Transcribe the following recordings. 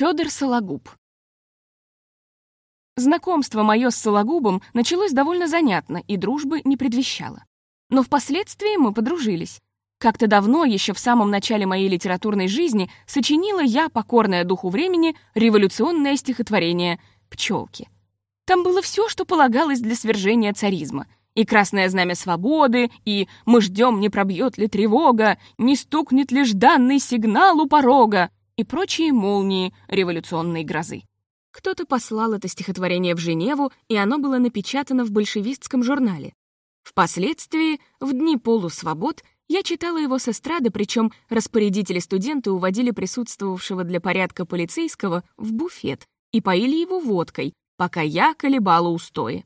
Федор Сологуб. Знакомство мое с Сологубом началось довольно занятно и дружбы не предвещало. Но впоследствии мы подружились. Как-то давно, еще в самом начале моей литературной жизни, сочинила я, покорная духу времени, революционное стихотворение «Пчелки». Там было все, что полагалось для свержения царизма. И красное знамя свободы, и «Мы ждем, не пробьет ли тревога», «Не стукнет ли жданный сигнал у порога», и прочие молнии революционной грозы. Кто-то послал это стихотворение в Женеву, и оно было напечатано в большевистском журнале. Впоследствии, в дни полусвобод, я читала его с эстрады, причем распорядители-студенты уводили присутствовавшего для порядка полицейского в буфет и поили его водкой, пока я колебала устои.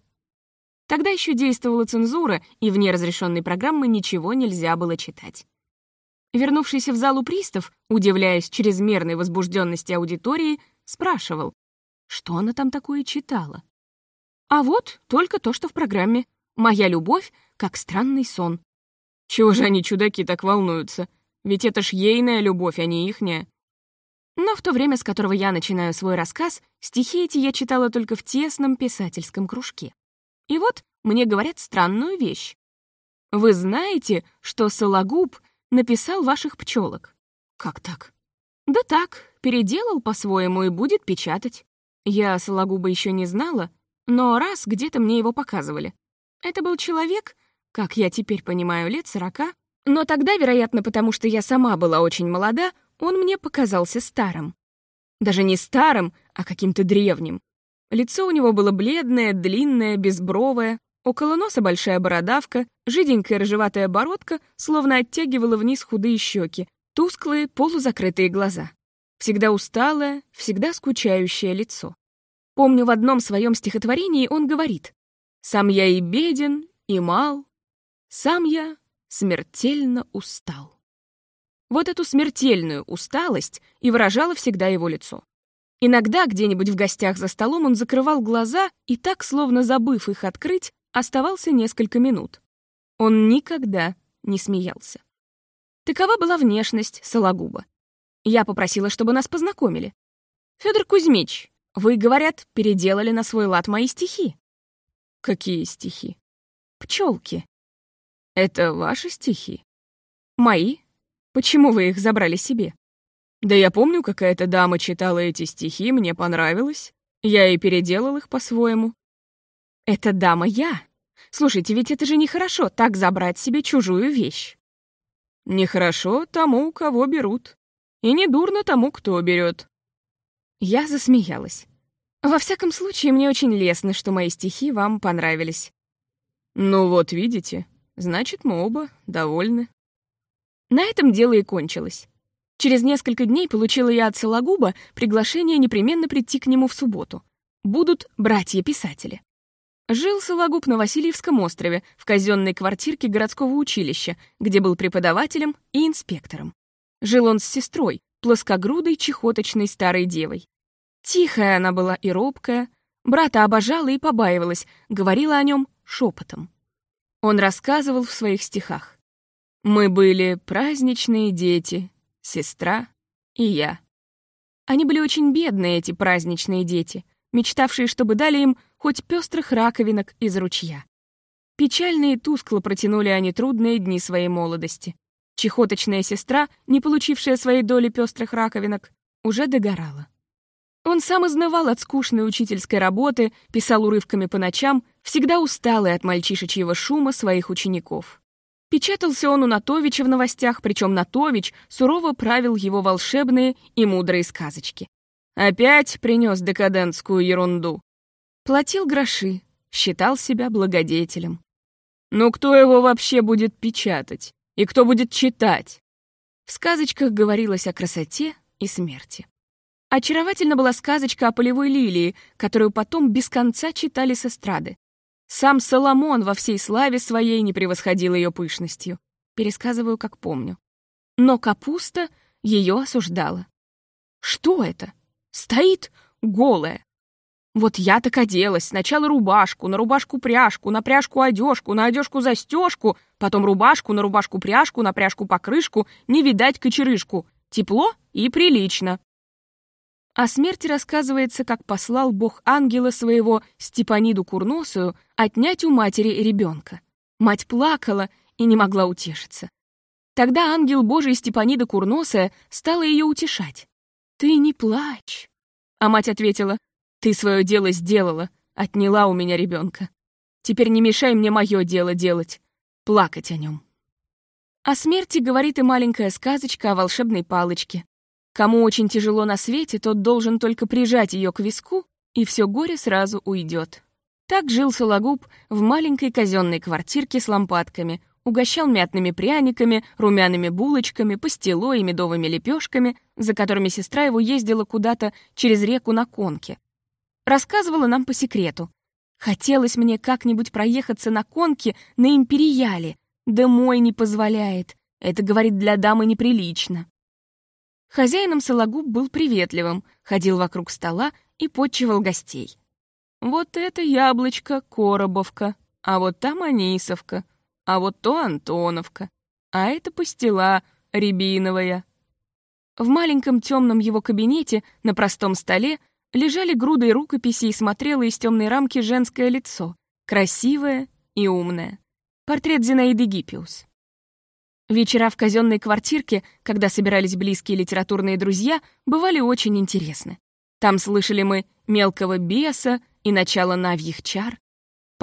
Тогда еще действовала цензура, и вне разрешенной программы ничего нельзя было читать. Вернувшийся в залу пристав, удивляясь чрезмерной возбужденности аудитории, спрашивал, что она там такое читала. А вот только то, что в программе. «Моя любовь, как странный сон». Чего же они, чудаки, так волнуются? Ведь это ж ейная любовь, а не ихняя. Но в то время, с которого я начинаю свой рассказ, стихи эти я читала только в тесном писательском кружке. И вот мне говорят странную вещь. Вы знаете, что Сологуб написал ваших пчелок. Как так? Да так, переделал по-своему и будет печатать. Я Сологуба еще не знала, но раз где-то мне его показывали. Это был человек, как я теперь понимаю, лет сорока, но тогда, вероятно, потому что я сама была очень молода, он мне показался старым. Даже не старым, а каким-то древним. Лицо у него было бледное, длинное, безбровое, Около носа большая бородавка, жиденькая рыжеватая бородка словно оттягивала вниз худые щеки, тусклые, полузакрытые глаза. Всегда усталое, всегда скучающее лицо. Помню, в одном своем стихотворении он говорит «Сам я и беден, и мал, сам я смертельно устал». Вот эту смертельную усталость и выражало всегда его лицо. Иногда где-нибудь в гостях за столом он закрывал глаза и так, словно забыв их открыть, Оставался несколько минут. Он никогда не смеялся. Такова была внешность Сологуба. Я попросила, чтобы нас познакомили. Федор Кузьмич, вы, говорят, переделали на свой лад мои стихи. Какие стихи? Пчелки. Это ваши стихи? Мои? Почему вы их забрали себе? Да я помню, какая-то дама читала эти стихи, мне понравилось. Я и переделал их по-своему. «Это дама я. Слушайте, ведь это же нехорошо, так забрать себе чужую вещь». «Нехорошо тому, кого берут. И не дурно тому, кто берет». Я засмеялась. Во всяком случае, мне очень лестно, что мои стихи вам понравились. Ну вот, видите, значит, мы оба довольны. На этом дело и кончилось. Через несколько дней получила я от Сологуба приглашение непременно прийти к нему в субботу. Будут братья-писатели. Жил Сологуб на Васильевском острове, в казенной квартирке городского училища, где был преподавателем и инспектором. Жил он с сестрой, плоскогрудой, чехоточной старой девой. Тихая она была и робкая, брата обожала и побаивалась, говорила о нем шепотом. Он рассказывал в своих стихах. «Мы были праздничные дети, сестра и я». Они были очень бедные, эти праздничные дети, мечтавшие, чтобы дали им хоть пестрых раковинок из ручья. Печально и тускло протянули они трудные дни своей молодости. Чехоточная сестра, не получившая своей доли пестрых раковинок, уже догорала. Он сам изнывал от скучной учительской работы, писал урывками по ночам, всегда усталый от мальчишечьего шума своих учеников. Печатался он у Натовича в новостях, причем Натович сурово правил его волшебные и мудрые сказочки. Опять принес декадентскую ерунду. Платил гроши, считал себя благодетелем. Но кто его вообще будет печатать? И кто будет читать? В сказочках говорилось о красоте и смерти. Очаровательна была сказочка о полевой лилии, которую потом без конца читали с эстрады. Сам Соломон во всей славе своей не превосходил ее пышностью. Пересказываю, как помню. Но капуста ее осуждала. Что это? Стоит голая, вот я так оделась. Сначала рубашку, на рубашку пряжку, на пряжку одежку, на одежку застежку, потом рубашку, на рубашку пряжку, на пряжку покрышку, не видать кочерышку. Тепло и прилично. О смерти рассказывается, как послал бог ангела своего Степаниду Курносую отнять у матери ребенка. Мать плакала и не могла утешиться. Тогда ангел Божий Степанида Курносая стала ее утешать. «Ты не плачь». А мать ответила, «Ты свое дело сделала, отняла у меня ребенка. Теперь не мешай мне мое дело делать, плакать о нем». О смерти говорит и маленькая сказочка о волшебной палочке. Кому очень тяжело на свете, тот должен только прижать ее к виску, и все горе сразу уйдет. Так жил Сологуб в маленькой казенной квартирке с лампадками, угощал мятными пряниками, румяными булочками, пастилой и медовыми лепешками, за которыми сестра его ездила куда-то через реку на конке. Рассказывала нам по секрету. Хотелось мне как-нибудь проехаться на конке на империале, да мой не позволяет. Это, говорит, для дамы неприлично. Хозяином Сологуб был приветливым, ходил вокруг стола и подчивал гостей. Вот это яблочко Коробовка, а вот там Анисовка, а вот то Антоновка, а это пастила рябиновая. В маленьком темном его кабинете на простом столе лежали грудой рукописи и смотрело из темной рамки женское лицо, красивое и умное. Портрет Зинаиды Гиппиус. Вечера в казенной квартирке, когда собирались близкие литературные друзья, бывали очень интересны. Там слышали мы «Мелкого беса», и начало навьих чар.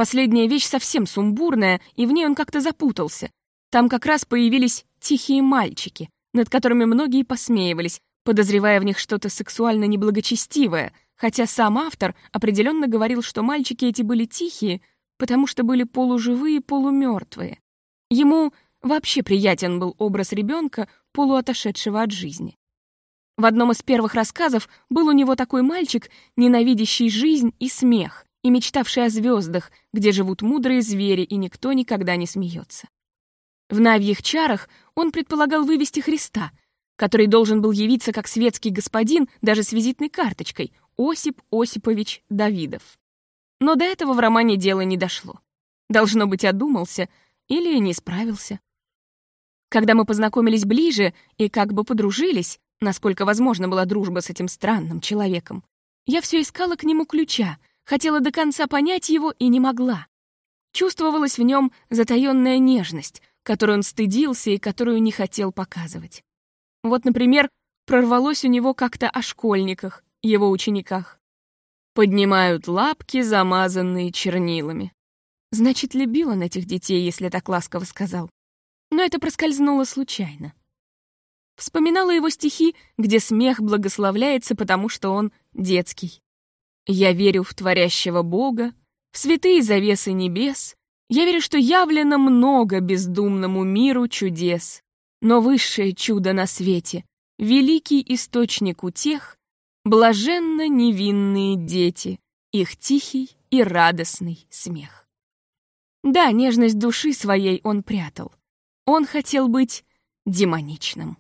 Последняя вещь совсем сумбурная, и в ней он как-то запутался. Там как раз появились тихие мальчики, над которыми многие посмеивались, подозревая в них что-то сексуально неблагочестивое, хотя сам автор определенно говорил, что мальчики эти были тихие, потому что были полуживые, полумертвые. Ему вообще приятен был образ ребенка, полуотошедшего от жизни. В одном из первых рассказов был у него такой мальчик, ненавидящий жизнь и смех, и мечтавший о звездах, где живут мудрые звери, и никто никогда не смеется. В Навьих чарах он предполагал вывести Христа, который должен был явиться как светский господин, даже с визитной карточкой, Осип Осипович Давидов. Но до этого в романе дело не дошло. Должно быть, одумался или не справился. Когда мы познакомились ближе и как бы подружились, насколько возможна была дружба с этим странным человеком. Я все искала к нему ключа, хотела до конца понять его и не могла. Чувствовалась в нем затаённая нежность, которую он стыдился и которую не хотел показывать. Вот, например, прорвалось у него как-то о школьниках, его учениках. Поднимают лапки, замазанные чернилами. Значит, любил он этих детей, если так ласково сказал. Но это проскользнуло случайно. Вспоминала его стихи, где смех благословляется, потому что он детский. «Я верю в творящего Бога, в святые завесы небес, я верю, что явлено много бездумному миру чудес. Но высшее чудо на свете, великий источник утех, блаженно невинные дети, их тихий и радостный смех. Да, нежность души своей он прятал. Он хотел быть демоничным.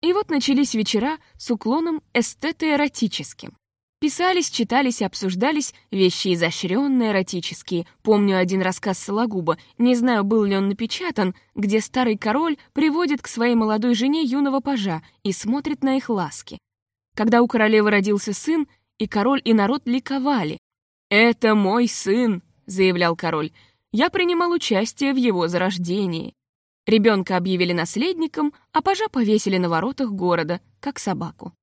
И вот начались вечера с уклоном эстето-эротическим. Писались, читались обсуждались вещи изощренные, эротические. Помню один рассказ Сологуба, не знаю, был ли он напечатан, где старый король приводит к своей молодой жене юного пажа и смотрит на их ласки. Когда у королевы родился сын, и король и народ ликовали. «Это мой сын», — заявлял король. «Я принимал участие в его зарождении». Ребенка объявили наследником, а пажа повесили на воротах города, как собаку.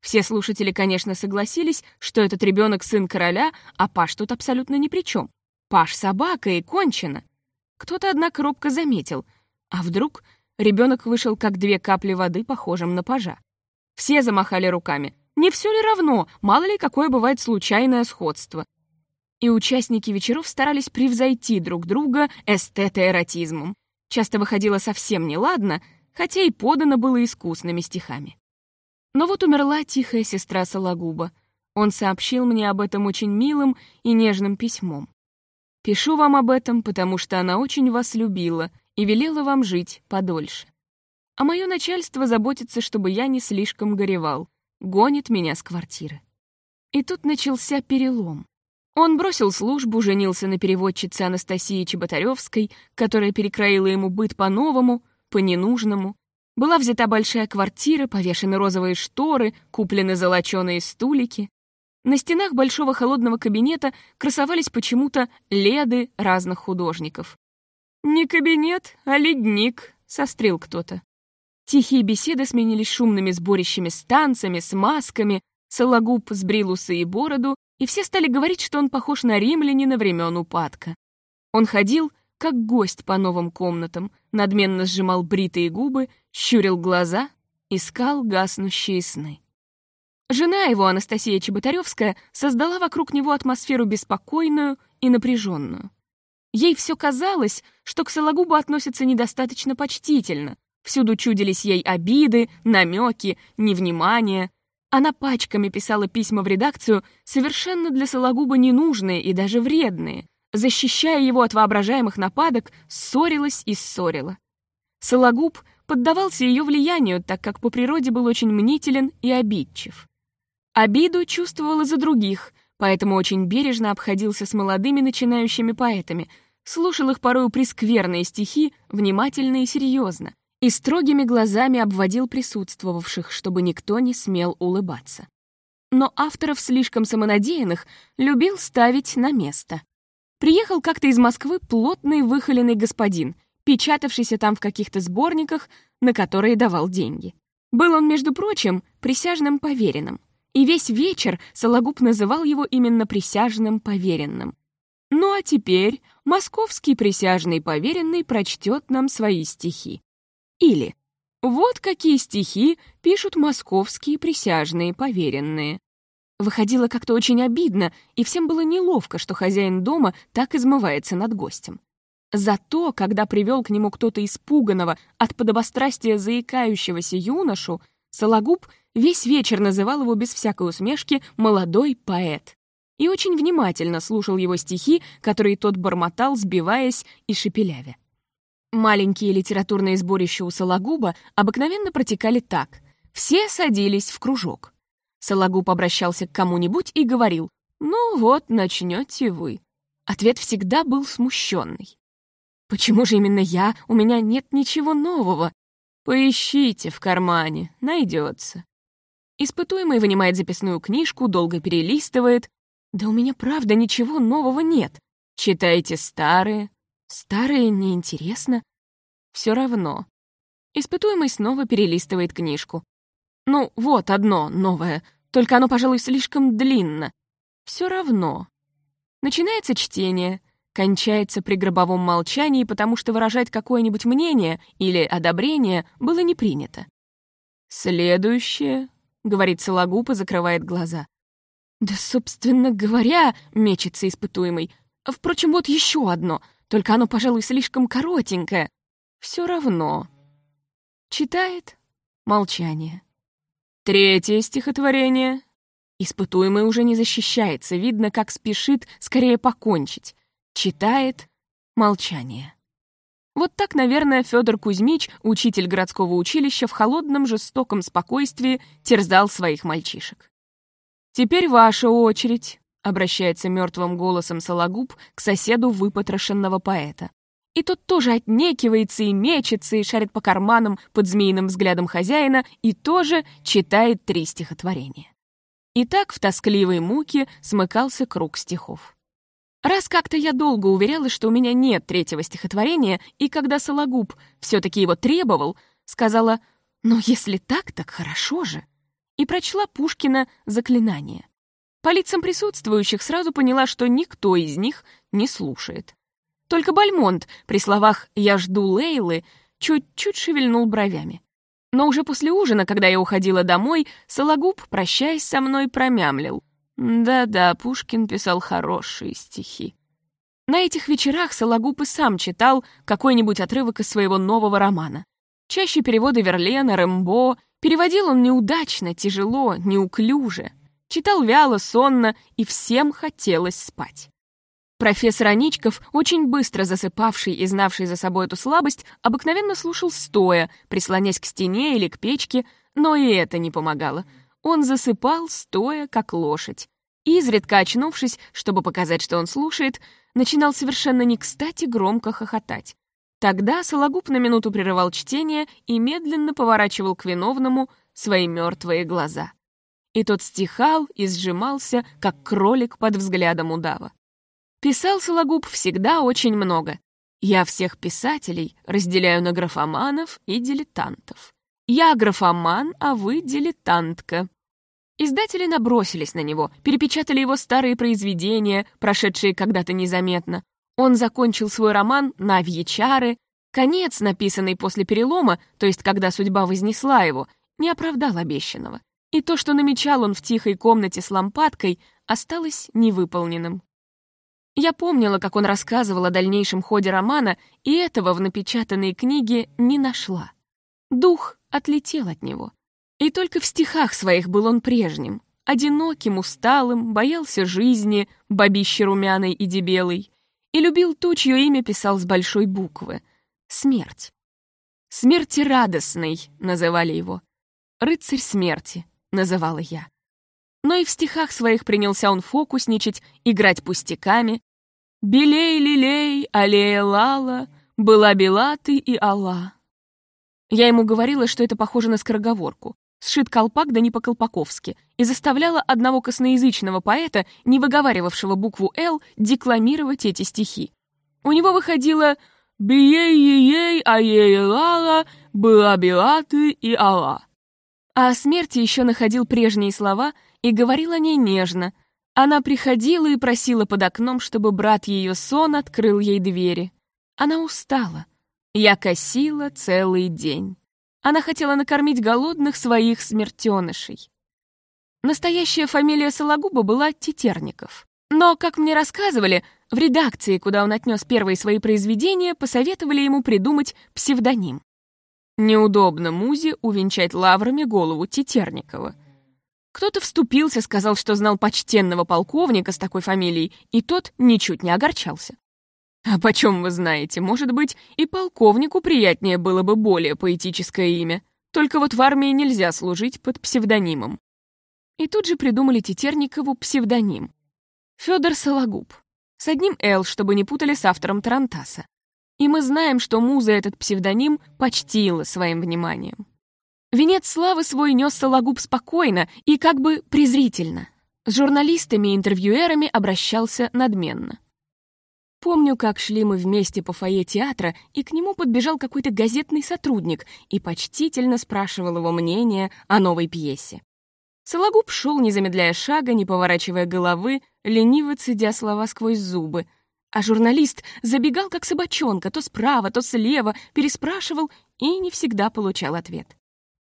Все слушатели, конечно, согласились, что этот ребенок сын короля, а паж тут абсолютно ни при чем. Паж собака и кончено. Кто-то, однако, робко заметил. А вдруг ребенок вышел как две капли воды, похожим на пажа. Все замахали руками. Не все ли равно, мало ли какое бывает случайное сходство. И участники вечеров старались превзойти друг друга эстетоэротизмом часто выходило совсем неладно, хотя и подано было искусными стихами. Но вот умерла тихая сестра Сологуба. Он сообщил мне об этом очень милым и нежным письмом. «Пишу вам об этом, потому что она очень вас любила и велела вам жить подольше. А мое начальство заботится, чтобы я не слишком горевал, гонит меня с квартиры». И тут начался перелом. Он бросил службу, женился на переводчице Анастасии Чеботаревской, которая перекроила ему быт по-новому, по-ненужному. Была взята большая квартира, повешены розовые шторы, куплены золоченые стулики. На стенах большого холодного кабинета красовались почему-то леды разных художников. «Не кабинет, а ледник», — сострил кто-то. Тихие беседы сменились шумными сборищами с танцами, с масками, Сологуб сбрил усы и бороду, и все стали говорить, что он похож на римлянина времен упадка. Он ходил, как гость по новым комнатам, надменно сжимал бритые губы, щурил глаза, искал гаснущие сны. Жена его, Анастасия Чеботаревская, создала вокруг него атмосферу беспокойную и напряженную. Ей все казалось, что к Сологубу относятся недостаточно почтительно. Всюду чудились ей обиды, намеки, невнимание. Она пачками писала письма в редакцию, совершенно для Сологуба ненужные и даже вредные, защищая его от воображаемых нападок, ссорилась и ссорила. Сологуб поддавался ее влиянию, так как по природе был очень мнителен и обидчив. Обиду чувствовал из-за других, поэтому очень бережно обходился с молодыми начинающими поэтами, слушал их порою прескверные стихи внимательно и серьезно, и строгими глазами обводил присутствовавших, чтобы никто не смел улыбаться. Но авторов слишком самонадеянных любил ставить на место. Приехал как-то из Москвы плотный выхоленный господин, печатавшийся там в каких-то сборниках, на которые давал деньги. Был он, между прочим, присяжным поверенным, и весь вечер Сологуб называл его именно присяжным поверенным. Ну а теперь московский присяжный поверенный прочтет нам свои стихи. Или «Вот какие стихи пишут московские присяжные поверенные». Выходило как-то очень обидно, и всем было неловко, что хозяин дома так измывается над гостем. Зато, когда привел к нему кто-то испуганного от подобострастия заикающегося юношу, Сологуб весь вечер называл его без всякой усмешки «молодой поэт» и очень внимательно слушал его стихи, которые тот бормотал, сбиваясь и шепелявя. Маленькие литературные сборища у Сологуба обыкновенно протекали так. Все садились в кружок. Сологуб обращался к кому-нибудь и говорил «Ну вот, начнете вы». Ответ всегда был смущенный. «Почему же именно я? У меня нет ничего нового». «Поищите в кармане, найдется». Испытуемый вынимает записную книжку, долго перелистывает. «Да у меня правда ничего нового нет. Читайте старые». «Старые неинтересно». «Все равно». Испытуемый снова перелистывает книжку. Ну, вот одно новое, только оно, пожалуй, слишком длинно. Все равно. Начинается чтение, кончается при гробовом молчании, потому что выражать какое-нибудь мнение или одобрение было не принято. «Следующее», — говорит Сологуб и закрывает глаза. «Да, собственно говоря», — мечется испытуемый. «Впрочем, вот еще одно, только оно, пожалуй, слишком коротенькое. Все равно». Читает молчание. Третье стихотворение. Испытуемый уже не защищается, видно, как спешит скорее покончить. Читает молчание. Вот так, наверное, Федор Кузьмич, учитель городского училища, в холодном жестоком спокойствии терзал своих мальчишек. «Теперь ваша очередь», — обращается мертвым голосом Сологуб к соседу выпотрошенного поэта. И тот тоже отнекивается и мечется, и шарит по карманам под змеиным взглядом хозяина, и тоже читает три стихотворения. И так в тоскливой муке смыкался круг стихов. Раз как-то я долго уверялась, что у меня нет третьего стихотворения, и когда Сологуб все-таки его требовал, сказала «Ну, если так, так хорошо же», и прочла Пушкина «Заклинание». По лицам присутствующих сразу поняла, что никто из них не слушает. Только Бальмонт при словах «я жду Лейлы» чуть-чуть шевельнул бровями. Но уже после ужина, когда я уходила домой, Сологуб, прощаясь со мной, промямлил. Да-да, Пушкин писал хорошие стихи. На этих вечерах Сологуб и сам читал какой-нибудь отрывок из своего нового романа. Чаще переводы Верлена, Рэмбо. Переводил он неудачно, тяжело, неуклюже. Читал вяло, сонно, и всем хотелось спать. Профессор Аничков, очень быстро засыпавший и знавший за собой эту слабость, обыкновенно слушал стоя, прислонясь к стене или к печке, но и это не помогало. Он засыпал, стоя, как лошадь. Изредка очнувшись, чтобы показать, что он слушает, начинал совершенно не кстати громко хохотать. Тогда Сологуб на минуту прерывал чтение и медленно поворачивал к виновному свои мертвые глаза. И тот стихал и сжимался, как кролик под взглядом удава. Писал Сологуб всегда очень много. Я всех писателей разделяю на графоманов и дилетантов. Я графоман, а вы дилетантка. Издатели набросились на него, перепечатали его старые произведения, прошедшие когда-то незаметно. Он закончил свой роман «Навьи чары». Конец, написанный после перелома, то есть когда судьба вознесла его, не оправдал обещанного. И то, что намечал он в тихой комнате с лампадкой, осталось невыполненным. Я помнила, как он рассказывал о дальнейшем ходе романа, и этого в напечатанной книге не нашла. Дух отлетел от него. И только в стихах своих был он прежним, одиноким, усталым, боялся жизни, бабище румяной и дебелой, и любил ту, чье имя писал с большой буквы — смерть. «Смерти радостной» называли его. «Рыцарь смерти» называла я. Но и в стихах своих принялся он фокусничать, играть пустяками. «Белей-лилей, аллея-лала, была бела ты и Алла». Я ему говорила, что это похоже на скороговорку. Сшит колпак да не по-колпаковски, и заставляла одного косноязычного поэта, не выговаривавшего букву «Л», декламировать эти стихи. У него выходило «Бией-ей-ей, а-ей-лала, была бела ты и Алла». А о смерти еще находил прежние слова и говорил о ней нежно. Она приходила и просила под окном, чтобы брат ее сон открыл ей двери. Она устала. Я косила целый день. Она хотела накормить голодных своих смертенышей. Настоящая фамилия Сологуба была Тетерников. Но, как мне рассказывали, в редакции, куда он отнес первые свои произведения, посоветовали ему придумать псевдоним. Неудобно Музе увенчать лаврами голову Тетерникова. Кто-то вступился, сказал, что знал почтенного полковника с такой фамилией, и тот ничуть не огорчался. А почем вы знаете, может быть, и полковнику приятнее было бы более поэтическое имя. Только вот в армии нельзя служить под псевдонимом. И тут же придумали Тетерникову псевдоним. Федор Сологуб. С одним «Л», чтобы не путали с автором Тарантаса. И мы знаем, что муза этот псевдоним почтила своим вниманием. Венец славы свой нес Сологуб спокойно и как бы презрительно. С журналистами и интервьюерами обращался надменно. Помню, как шли мы вместе по фойе театра, и к нему подбежал какой-то газетный сотрудник и почтительно спрашивал его мнение о новой пьесе. Сологуб шел, не замедляя шага, не поворачивая головы, лениво цедя слова сквозь зубы — а журналист забегал как собачонка, то справа, то слева, переспрашивал и не всегда получал ответ.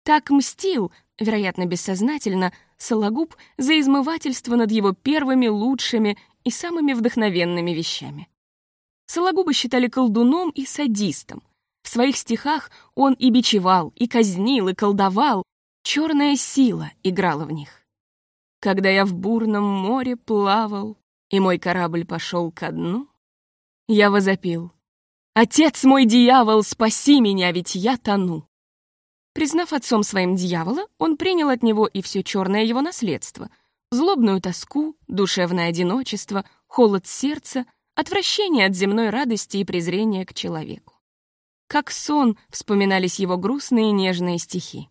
Так мстил, вероятно, бессознательно, Сологуб за измывательство над его первыми, лучшими и самыми вдохновенными вещами. Сологуба считали колдуном и садистом. В своих стихах он и бичевал, и казнил, и колдовал. Черная сила играла в них. Когда я в бурном море плавал, и мой корабль пошел ко дну, я возопил. «Отец мой дьявол, спаси меня, ведь я тону!» Признав отцом своим дьявола, он принял от него и все черное его наследство — злобную тоску, душевное одиночество, холод сердца, отвращение от земной радости и презрения к человеку. Как сон вспоминались его грустные нежные стихи.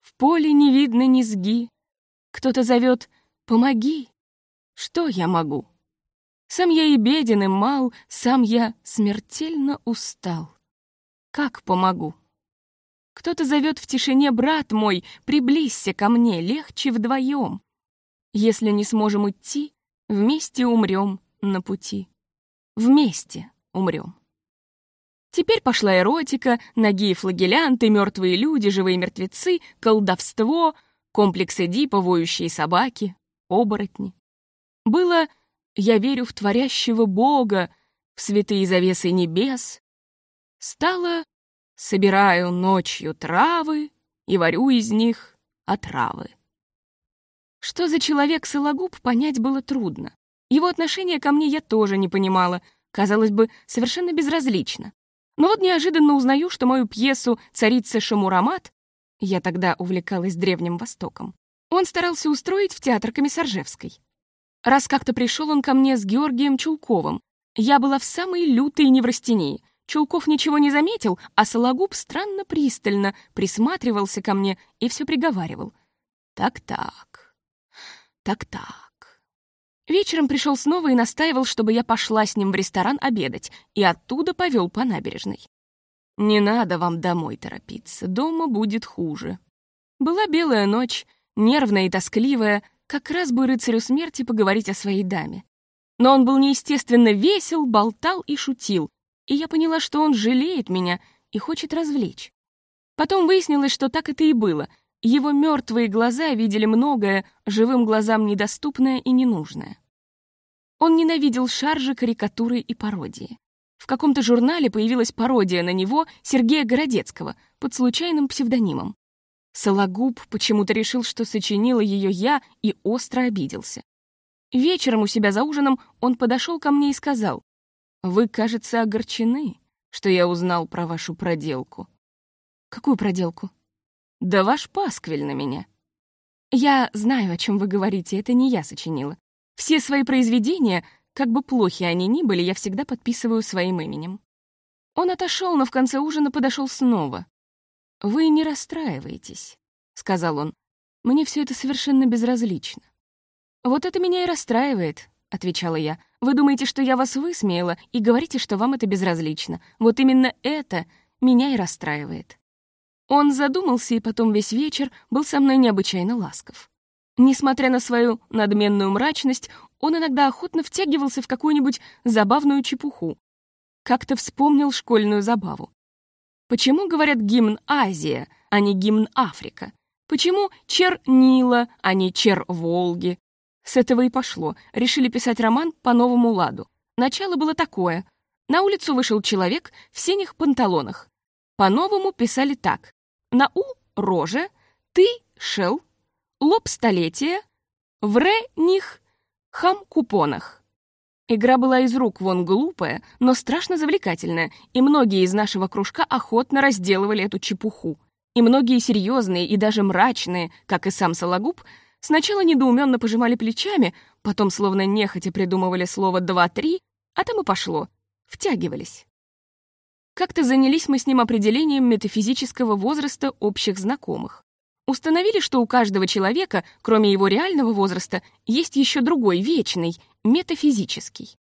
В поле не видно низги. Кто-то зовет «Помоги!» Что я могу? Сам я и беден, и мал, сам я смертельно устал. Как помогу? Кто-то зовет в тишине, брат мой, приблизься ко мне, легче вдвоем. Если не сможем идти, вместе умрем на пути. Вместе умрем. Теперь пошла эротика, ноги и флагелянты, мертвые люди, живые мертвецы, колдовство, комплексы Эдипа, воющие собаки, оборотни. Было я верю в творящего Бога, в святые завесы небес. Стало, собираю ночью травы и варю из них отравы. Что за человек Сологуб, понять было трудно. Его отношение ко мне я тоже не понимала, казалось бы, совершенно безразлично. Но вот неожиданно узнаю, что мою пьесу «Царица Шамурамат» я тогда увлекалась Древним Востоком, он старался устроить в театр Комиссаржевской. Раз как-то пришел он ко мне с Георгием Чулковым. Я была в самой лютой неврастении. Чулков ничего не заметил, а Сологуб странно пристально присматривался ко мне и все приговаривал. «Так-так, так-так». Вечером пришел снова и настаивал, чтобы я пошла с ним в ресторан обедать, и оттуда повел по набережной. «Не надо вам домой торопиться, дома будет хуже». Была белая ночь, нервная и тоскливая, как раз бы рыцарю смерти поговорить о своей даме. Но он был неестественно весел, болтал и шутил, и я поняла, что он жалеет меня и хочет развлечь. Потом выяснилось, что так это и было. Его мертвые глаза видели многое, живым глазам недоступное и ненужное. Он ненавидел шаржи, карикатуры и пародии. В каком-то журнале появилась пародия на него Сергея Городецкого под случайным псевдонимом. Сологуб почему-то решил, что сочинила ее я, и остро обиделся. Вечером у себя за ужином он подошел ко мне и сказал, вы, кажется, огорчены, что я узнал про вашу проделку. Какую проделку? Да ваш пасквиль на меня. Я знаю, о чем вы говорите, это не я сочинила. Все свои произведения, как бы плохи они ни были, я всегда подписываю своим именем. Он отошел, но в конце ужина подошел снова. «Вы не расстраивайтесь», — сказал он. «Мне все это совершенно безразлично». «Вот это меня и расстраивает», — отвечала я. Вы думаете, что я вас высмеяла, и говорите, что вам это безразлично. Вот именно это меня и расстраивает». Он задумался, и потом весь вечер был со мной необычайно ласков. Несмотря на свою надменную мрачность, он иногда охотно втягивался в какую-нибудь забавную чепуху. Как-то вспомнил школьную забаву. Почему говорят гимн Азия, а не гимн Африка? Почему чер Нила, а не чер Волги? С этого и пошло. Решили писать роман по новому ладу. Начало было такое. На улицу вышел человек в синих панталонах. По-новому писали так. На «у» — роже, «ты» — шел, «лоб столетия», «вре» — них, «хам» — купонах. Игра была из рук вон глупая, но страшно завлекательная, и многие из нашего кружка охотно разделывали эту чепуху. И многие серьезные и даже мрачные, как и сам Сологуб, Сначала недоуменно пожимали плечами, потом словно нехотя придумывали слово «два-три», а там и пошло. Втягивались. Как-то занялись мы с ним определением метафизического возраста общих знакомых. Установили, что у каждого человека, кроме его реального возраста, есть еще другой, вечный, метафизический.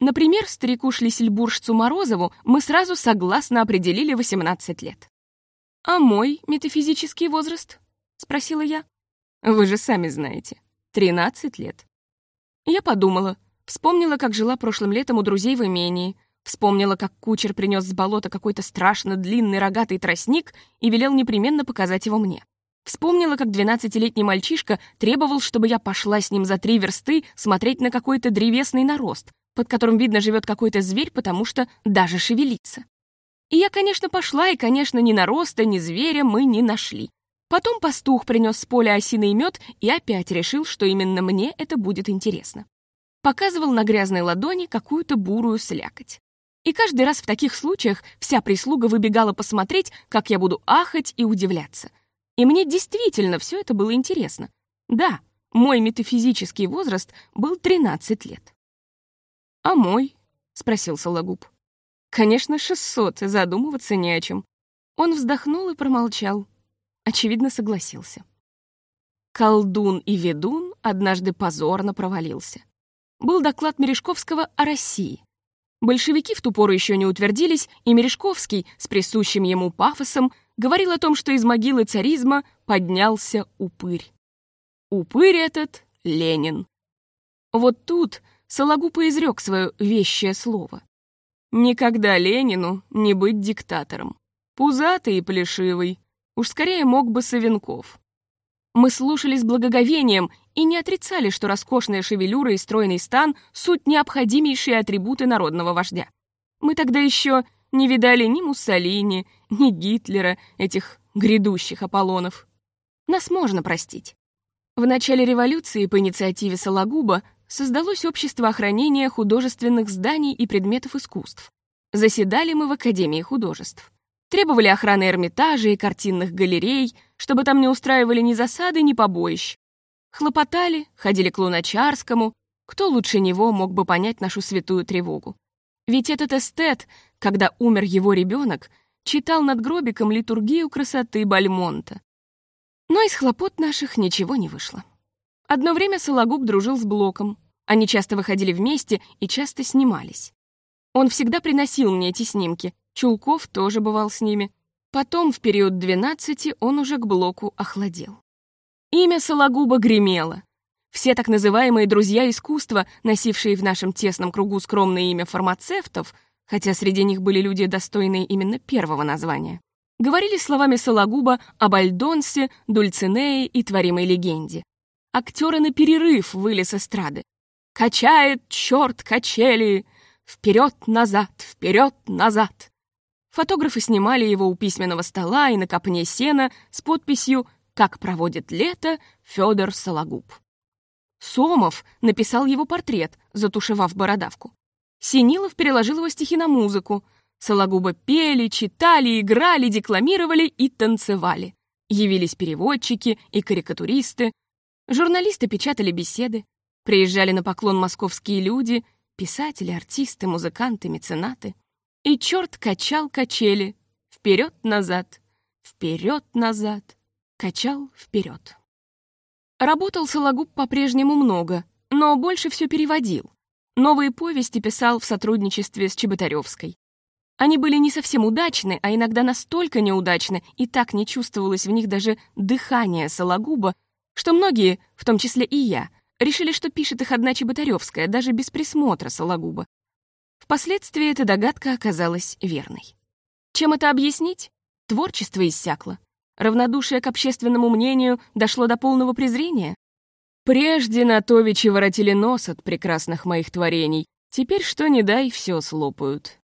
Например, старику Шлиссельбуржцу Морозову мы сразу согласно определили 18 лет. «А мой метафизический возраст?» — спросила я. Вы же сами знаете. 13 лет. Я подумала, вспомнила, как жила прошлым летом у друзей в имении, вспомнила, как кучер принес с болота какой-то страшно длинный рогатый тростник и велел непременно показать его мне. Вспомнила, как двенадцатилетний мальчишка требовал, чтобы я пошла с ним за три версты смотреть на какой-то древесный нарост, под которым, видно, живет какой-то зверь, потому что даже шевелится. И я, конечно, пошла, и, конечно, ни нароста, ни зверя мы не нашли. Потом пастух принес с поля осиный мед и опять решил, что именно мне это будет интересно. Показывал на грязной ладони какую-то бурую слякоть. И каждый раз в таких случаях вся прислуга выбегала посмотреть, как я буду ахать и удивляться. И мне действительно все это было интересно. Да, мой метафизический возраст был 13 лет. «А мой?» — спросил Сологуб. «Конечно, 600, задумываться не о чем». Он вздохнул и промолчал, очевидно, согласился. Колдун и ведун однажды позорно провалился. Был доклад Мережковского о России. Большевики в ту пору еще не утвердились, и Мережковский с присущим ему пафосом говорил о том, что из могилы царизма поднялся упырь. Упырь этот — Ленин. Вот тут Сологуб изрек свое вещее слово. Никогда Ленину не быть диктатором. Пузатый и плешивый, Уж скорее мог бы Савенков. Мы слушали с благоговением и не отрицали, что роскошная шевелюра и стройный стан — суть необходимейшие атрибуты народного вождя. Мы тогда еще не видали ни Муссолини, ни Гитлера, этих грядущих Аполлонов. Нас можно простить. В начале революции по инициативе Сологуба создалось общество охранения художественных зданий и предметов искусств. Заседали мы в Академии художеств. Требовали охраны Эрмитажа и картинных галерей, чтобы там не устраивали ни засады, ни побоищ. Хлопотали, ходили к Луначарскому. Кто лучше него мог бы понять нашу святую тревогу? Ведь этот эстет, когда умер его ребенок, читал над гробиком литургию красоты Бальмонта. Но из хлопот наших ничего не вышло. Одно время Сологуб дружил с Блоком. Они часто выходили вместе и часто снимались. Он всегда приносил мне эти снимки. Чулков тоже бывал с ними. Потом, в период 12, он уже к Блоку охладел. Имя Сологуба гремело. Все так называемые друзья искусства, носившие в нашем тесном кругу скромное имя фармацевтов, хотя среди них были люди, достойные именно первого названия, говорили словами Сологуба об Альдонсе, Дульцинее и творимой легенде. Актеры на перерыв выли с эстрады. «Качает черт качели! Вперед-назад, вперед-назад!» Фотографы снимали его у письменного стола и на копне сена с подписью «Как проводит лето Федор Сологуб». Сомов написал его портрет, затушевав бородавку. Синилов переложил его стихи на музыку. Сологуба пели, читали, играли, декламировали и танцевали. Явились переводчики и карикатуристы. Журналисты печатали беседы. Приезжали на поклон московские люди, писатели, артисты, музыканты, меценаты. И черт качал качели. Вперед-назад, вперед-назад, качал вперед. Работал Сологуб по-прежнему много, но больше все переводил. Новые повести писал в сотрудничестве с Чеботаревской. Они были не совсем удачны, а иногда настолько неудачны, и так не чувствовалось в них даже дыхание Сологуба, что многие, в том числе и я, решили, что пишет их одна Чеботаревская, даже без присмотра Сологуба. Впоследствии эта догадка оказалась верной. Чем это объяснить? Творчество иссякло. Равнодушие к общественному мнению дошло до полного презрения? Прежде Натовичи воротили нос от прекрасных моих творений, теперь что ни дай, все слопают.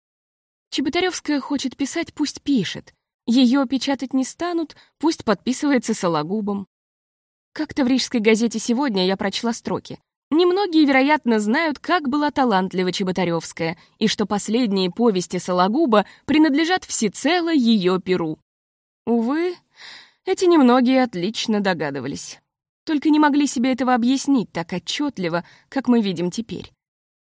Чеботаревская хочет писать, пусть пишет. Ее печатать не станут, пусть подписывается Сологубом. Как-то в рижской газете «Сегодня» я прочла строки. Немногие, вероятно, знают, как была талантлива Чеботаревская, и что последние повести Сологуба принадлежат всецело ее перу. Увы, эти немногие отлично догадывались. Только не могли себе этого объяснить так отчетливо, как мы видим теперь.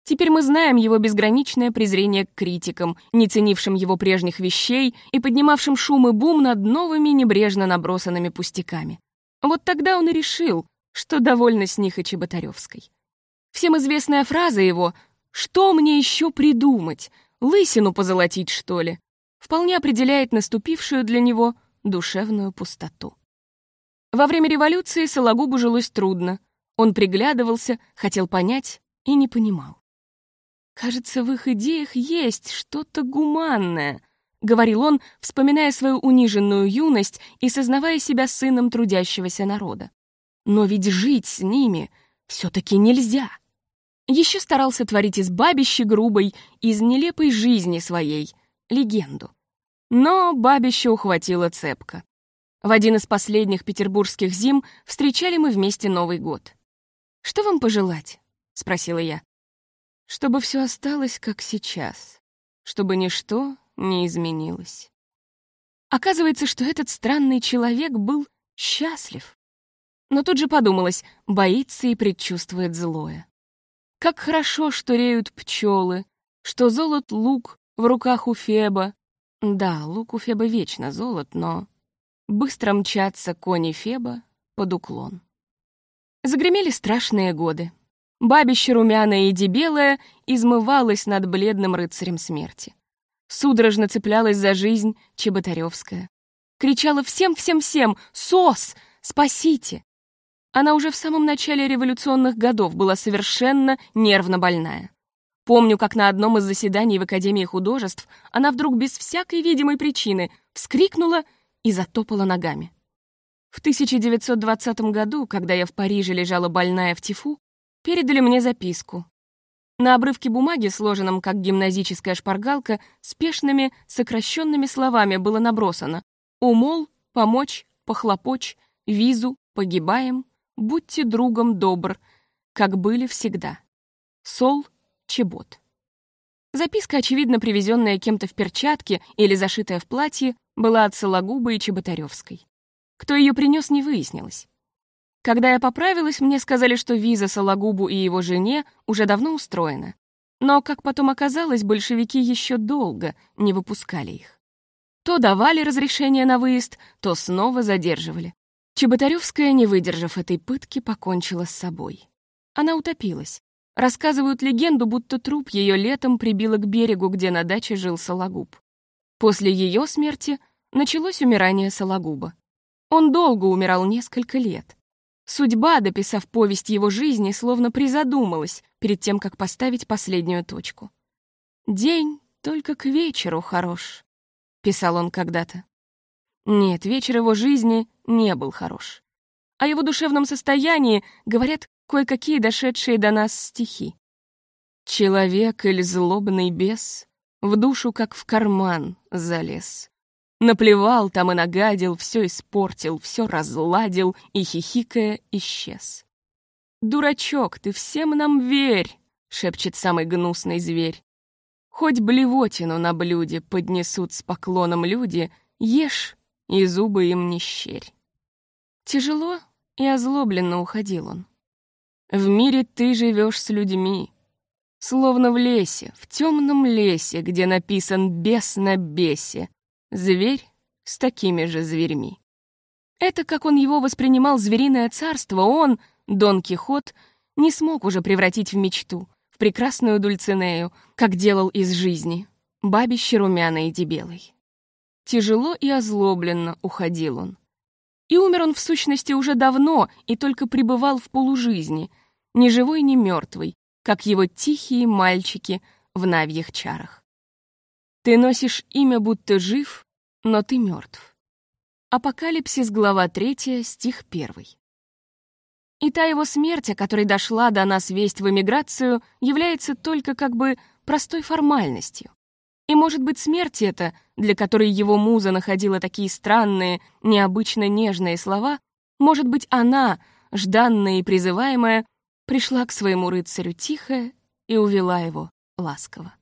Теперь мы знаем его безграничное презрение к критикам, не ценившим его прежних вещей и поднимавшим шум и бум над новыми небрежно набросанными пустяками. Вот тогда он и решил, что довольно с них и Чеботаревской. Всем известная фраза его «Что мне еще придумать? Лысину позолотить, что ли?» вполне определяет наступившую для него душевную пустоту. Во время революции Сологубу жилось трудно. Он приглядывался, хотел понять и не понимал. «Кажется, в их идеях есть что-то гуманное», — говорил он, вспоминая свою униженную юность и сознавая себя сыном трудящегося народа. «Но ведь жить с ними все-таки нельзя». Еще старался творить из бабищи грубой, из нелепой жизни своей, легенду. Но бабище ухватила цепко. В один из последних петербургских зим встречали мы вместе Новый год. «Что вам пожелать?» — спросила я. «Чтобы все осталось, как сейчас. Чтобы ничто не изменилось». Оказывается, что этот странный человек был счастлив. Но тут же подумалось, боится и предчувствует злое. Как хорошо, что реют пчелы, что золот лук в руках у Феба, да, лук у Феба вечно золот, но... Быстро мчатся кони Феба под уклон. Загремели страшные годы. Бабище румяное и дебелое измывалось над бледным рыцарем смерти. Судорожно цеплялась за жизнь Чеботаревская. Кричала всем-всем-всем «Сос! Спасите!» Она уже в самом начале революционных годов была совершенно нервно больная. Помню, как на одном из заседаний в Академии художеств она вдруг без всякой видимой причины вскрикнула и затопала ногами. В 1920 году, когда я в Париже лежала больная в тифу, передали мне записку. На обрывке бумаги, сложенном как гимназическая шпаргалка, спешными, сокращенными словами было набросано «Умол, помочь, похлопочь, визу, погибаем, будьте другом добр, как были всегда. Сол, чебот. Записка, очевидно, привезенная кем-то в перчатке или зашитая в платье, была от Сологуба и Чеботаревской. Кто ее принес, не выяснилось. Когда я поправилась, мне сказали, что виза Сологубу и его жене уже давно устроена. Но, как потом оказалось, большевики еще долго не выпускали их. То давали разрешение на выезд, то снова задерживали. Чеботаревская, не выдержав этой пытки, покончила с собой. Она утопилась. Рассказывают легенду, будто труп ее летом прибило к берегу, где на даче жил Сологуб. После ее смерти началось умирание Сологуба. Он долго умирал несколько лет. Судьба, дописав повесть его жизни, словно призадумалась перед тем, как поставить последнюю точку. «День только к вечеру хорош», — писал он когда-то. Нет, вечер его жизни не был хорош. О его душевном состоянии говорят кое-какие дошедшие до нас стихи. «Человек или злобный бес в душу, как в карман, залез. Наплевал там и нагадил, все испортил, все разладил и, хихикая, исчез. «Дурачок, ты всем нам верь!» — шепчет самый гнусный зверь. Хоть блевотину на блюде поднесут с поклоном люди, ешь, и зубы им не щерь. Тяжело и озлобленно уходил он. В мире ты живешь с людьми, словно в лесе, в темном лесе, где написан «бес на бесе», зверь с такими же зверьми. Это, как он его воспринимал звериное царство, он, Дон Кихот, не смог уже превратить в мечту, в прекрасную Дульцинею, как делал из жизни, бабище румяной и дебелой. Тяжело и озлобленно уходил он. И умер он в сущности уже давно и только пребывал в полужизни, ни живой, ни мертвый, как его тихие мальчики в навьих чарах. Ты носишь имя, будто жив, но ты мертв. Апокалипсис, глава 3, стих 1. И та его смерть, о которой дошла до нас весть в эмиграцию, является только как бы простой формальностью. И, может быть, смерть эта, для которой его муза находила такие странные, необычно нежные слова, может быть, она, жданная и призываемая, пришла к своему рыцарю тихо и увела его ласково.